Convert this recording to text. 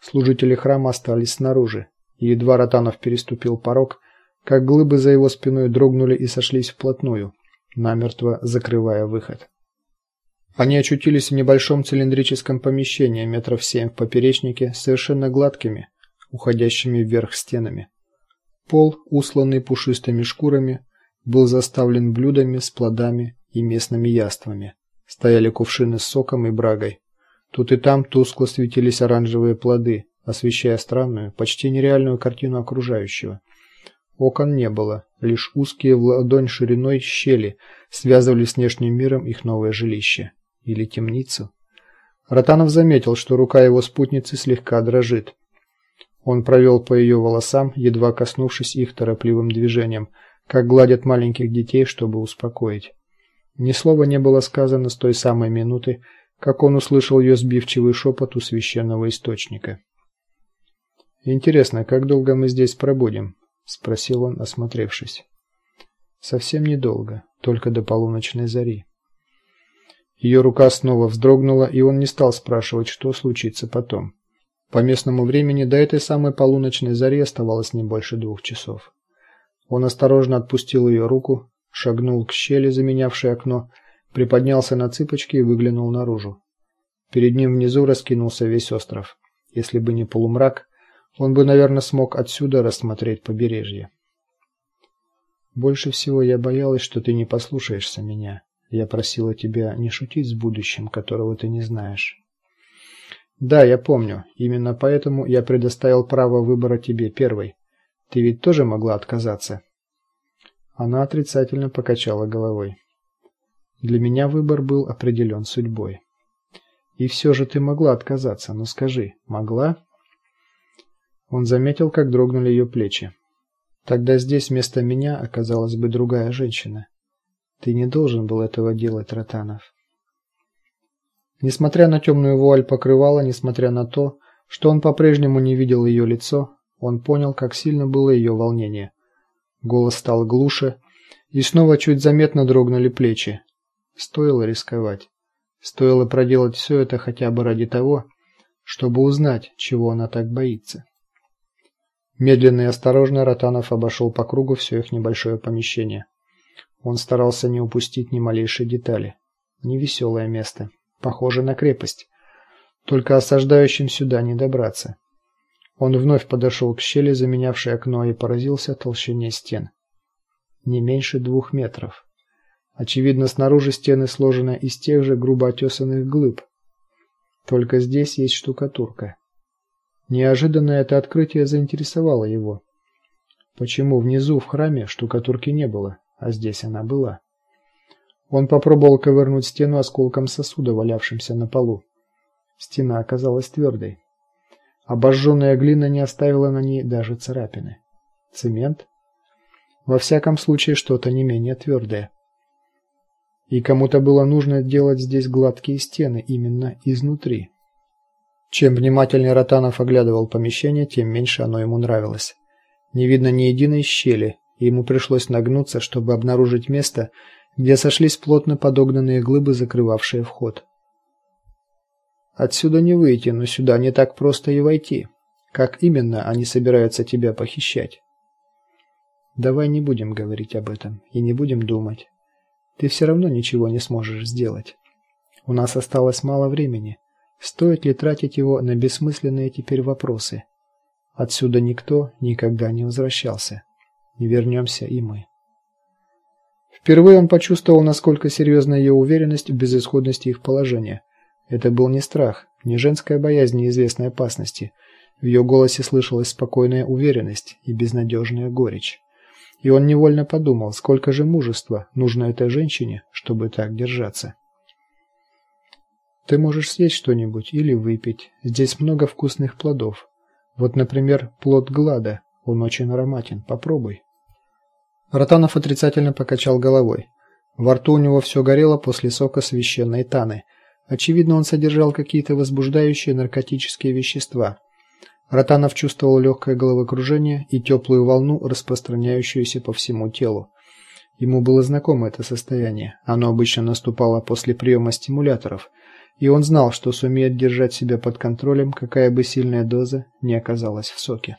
Служители храма остались снаружи, и едва Ротанов переступил порог, как глыбы за его спиной дрогнули и сошлись вплотную, намертво закрывая выход. Они очутились в небольшом цилиндрическом помещении метров семь в поперечнике, совершенно гладкими, уходящими вверх стенами. Пол, усланный пушистыми шкурами, был заставлен блюдами с плодами и местными яствами. Стояли кувшины с соком и брагой. Тут и там тускло светились оранжевые плоды, освещая странную, почти нереальную картину окружающего. Окон не было, лишь узкие в ладонь шириной щели связывали с внешним миром их новое жилище или темницу. Ротанов заметил, что рука его спутницы слегка дрожит. Он провел по ее волосам, едва коснувшись их торопливым движением, как гладят маленьких детей, чтобы успокоить. Ни слова не было сказано с той самой минуты, как он услышал ее сбивчивый шепот у священного источника. Интересно, как долго мы здесь пробудем, спросил он, осмотревшись. Совсем недолго, только до полуночной зари. Ее рука снова вздрогнула, и он не стал спрашивать, что случится потом. По местному времени до этой самой полуночной зари оставалось не больше двух часов. Он осторожно отпустил ее руку, шагнул к щели, заменявшей окно, приподнялся на цыпочки и выглянул наружу. Перед ним внизу раскинулся весь остров. Если бы не полумрак, он бы, наверное, смог отсюда рассмотреть побережье. Больше всего я боялась, что ты не послушаешься меня. Я просила тебя не шутить с будущим, которого ты не знаешь. Да, я помню. Именно поэтому я предоставил право выбора тебе первой. Ты ведь тоже могла отказаться. Она отрицательно покачала головой. Для меня выбор был определен судьбой. И все же ты могла отказаться, но скажи, могла? Он заметил, как дрогнули ее плечи. Тогда здесь вместо меня оказалась бы другая женщина. Ты не должен был этого делать, Ротанов. Несмотря на темную вуаль покрывала, несмотря на то, что он по-прежнему не видел ее лицо, он понял, как сильно было ее волнение. Голос стал глуше, и снова чуть заметно дрогнули плечи. Стоило рисковать. Стоило проделать все это хотя бы ради того, чтобы узнать, чего она так боится. Медленно и осторожно Ротанов обошел по кругу все их небольшое помещение. Он старался не упустить ни малейшей детали. Невеселое место, похоже на крепость. Только осаждающим сюда не добраться. Он вновь подошел к щели, заменявшей окно, и поразился толщине стен. Не меньше двух метров. Очевидно, снаружи стены сложены из тех же грубо отесанных глыб. Только здесь есть штукатурка. Неожиданно это открытие заинтересовало его. Почему внизу в храме штукатурки не было, а здесь она была? Он попробовал ковырнуть стену осколком сосуда, валявшимся на полу. Стена оказалась твердой. Обожженная глина не оставила на ней даже царапины. Цемент? Во всяком случае, что-то не менее твердое. И кому-то было нужно делать здесь гладкие стены именно изнутри. Чем внимательнее Ротанов оглядывал помещение, тем меньше оно ему нравилось. Не видно ни единой щели, и ему пришлось нагнуться, чтобы обнаружить место, где сошлись плотно подогнанные глыбы, закрывавшие вход. Отсюда не выйти, но сюда не так просто и войти. Как именно они собираются тебя похищать? Давай не будем говорить об этом и не будем думать. Ты все равно ничего не сможешь сделать. У нас осталось мало времени. Стоит ли тратить его на бессмысленные теперь вопросы? Отсюда никто никогда не возвращался. Не вернемся и мы. Впервые он почувствовал, насколько серьезна ее уверенность в безысходности их положения. Это был не страх, не женская боязнь неизвестной опасности. В ее голосе слышалась спокойная уверенность и безнадежная горечь. И он невольно подумал, сколько же мужества нужно этой женщине, чтобы так держаться. Ты можешь съесть что-нибудь или выпить. Здесь много вкусных плодов. Вот, например, плод глада. Он очень ароматен. Попробуй. Ротанов отрицательно покачал головой. Во рту у него все горело после сока священной таны. Очевидно, он содержал какие-то возбуждающие наркотические вещества. Ротанов чувствовал легкое головокружение и теплую волну, распространяющуюся по всему телу. Ему было знакомо это состояние. Оно обычно наступало после приема стимуляторов, и он знал, что сумеет держать себя под контролем, какая бы сильная доза ни оказалась в соке.